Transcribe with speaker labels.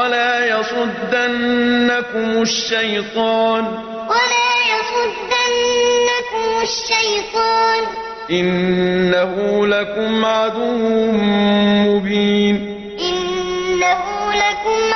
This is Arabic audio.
Speaker 1: ولا يصدنكم الشيطان.
Speaker 2: ولا يصدنكم الشيطان.
Speaker 1: إنه لكم عدو مبين.
Speaker 2: إنه لكم